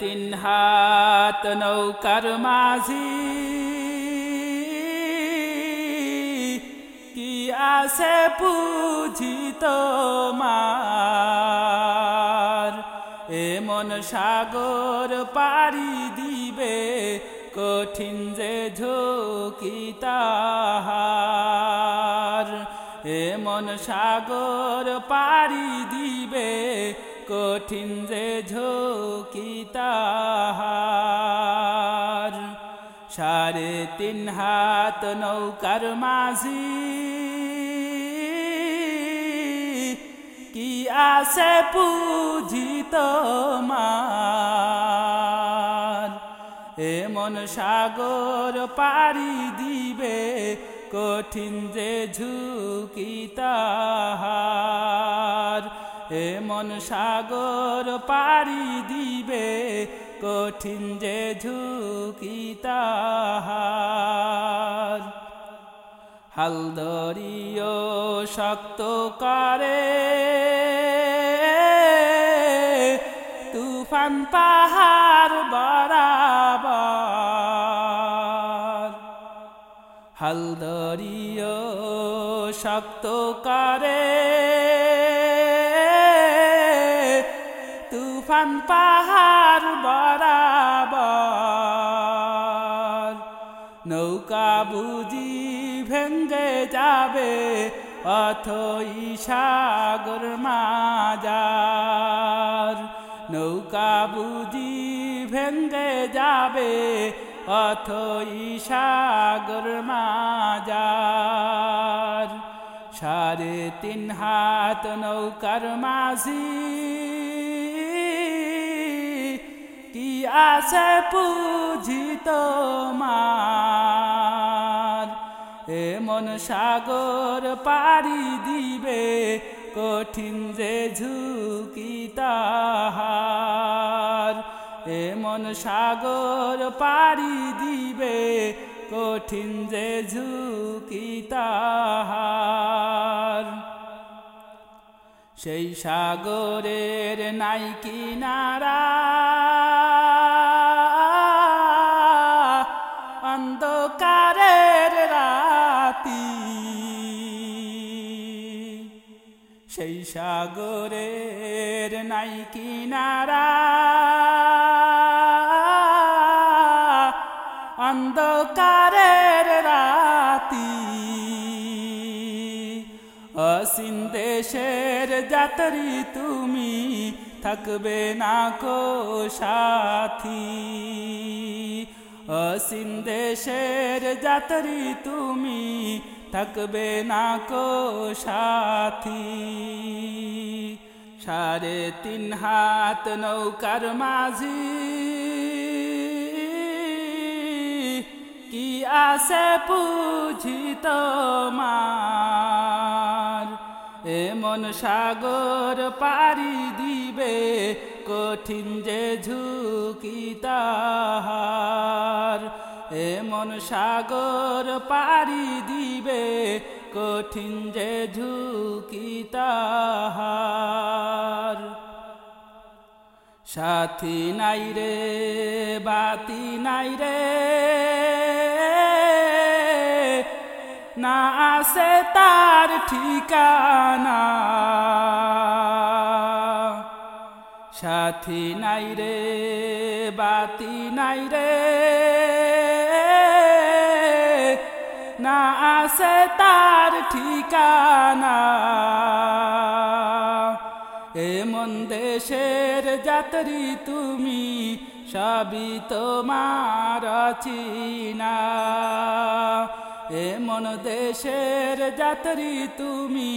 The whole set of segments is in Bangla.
তিন হাত নৌকার মাঝি। কি আসে পুজি তোমার? এমন সাগর পাড়ি দিবে, কঠিন যে ঝোঁকি তাহার। এমন সাগর পাড়ি দিবে কঠিন যে ঝোঁকি সাড়ে তিন হাত নৌকার মাঝি। কি আসে পুজি তোমার? এমন সাগর পাড়ি দিবে কঠিন যে ঝুঁকি এমন সাগর পাড়ি দিবে, কঠিন যে ঝুঁকি তাহার। হালদরিও শক্ত করে, তুফান পাহাড় বরাবর। হালদরিও শক্ত করে তুফান পাহাড় বরাবর। নৌকা বুঝি ভেঙ্গে যাবে, অথই সাগর মাজার। নৌকা বুঝি ভেঙ্গে যাবে, অথই সাগর মাজার। সাড়ে তিন হাত নৌকার মাঝি কি আছে পুজি তোমার? এমন সাগর পাড়ি দিবে, কঠিন যে ঝুঁকি তাহার। এমন সাগর পাড়ি দিবে, কঠিন যে ঝুঁকি তাহার। সেই সাগরের নাই কিনারা সেই সাগরের নাই কিনারা। অন্ধকারের রাতি। অসীন দেশের যাত্রী তুমি থাকবে না কো সাথী। অসীন দেশের যাত্রী তুমি থাকবে না কো সাথী। সাড়ে তিন হাত নৌকার মাঝি। কি আসে পুজি তোমার? এমন সাগর পাড়ি দিবে, কঠিন যে ঝুঁকি তাহার। এমন সাগর পাড়ি দিবে, কঠিন যে ঝুঁকি তাহার। সাথী নাই রে, বাতি নাই রে, না আসে তার ঠিকানা। সাথী নাই রে, বাতি নাই রে আসে তার ঠিকানা। এমন দেশের যাত্রী তুমি, সবই তোমার চিনা এমন দেশের যাত্রী তুমি,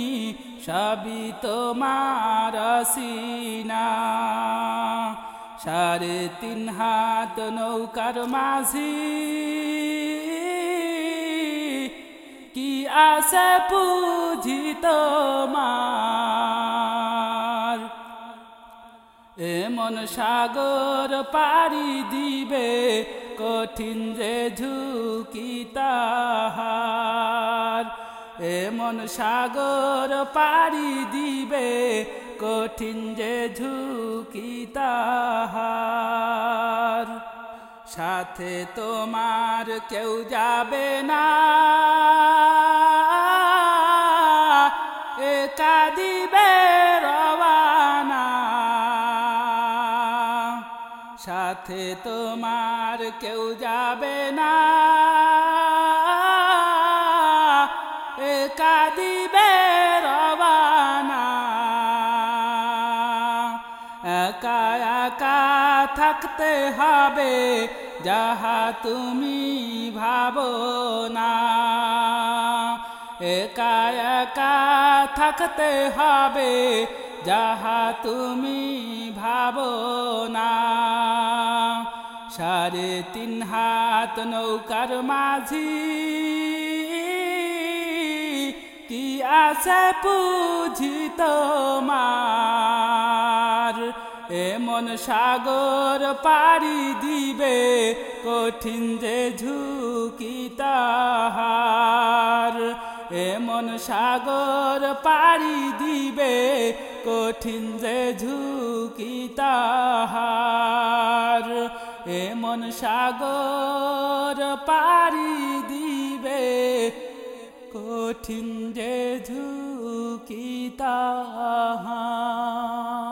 সবই তোমার সিনা সাড়ে তিন হাত নৌকার মাঝি কি আসে পুজি তোমার এমন সাগর পাড়ি দিবে, কঠিন যে ঝুঁকি তাহার। এমন সাগর পাড়ি দিবে, কঠিন যে ঝুঁকি তাহার। সাথে তোমার কেউ যাবে না। একা দিবে রবানা। সাথে তোমার কেউ যাবে না। একা থাকতে হবে, যাহা তুমি ভাবো না। একা একা থাকতে হবে, যাহা তুমি ভাবো না। সাড়ে তিন হাত নৌকার মাঝি, কি আছে পুজি তোমার? এমন সাগর পাড়ি দিবে, কঠিন যে ঝুঁকি তাহার। এমন সাগর পাড়ি দিবে, কঠিন যে ঝুঁকি তাহার। এমন সাগর পাড়ি দিবে, কঠিন যে ঝুঁকি তাহার।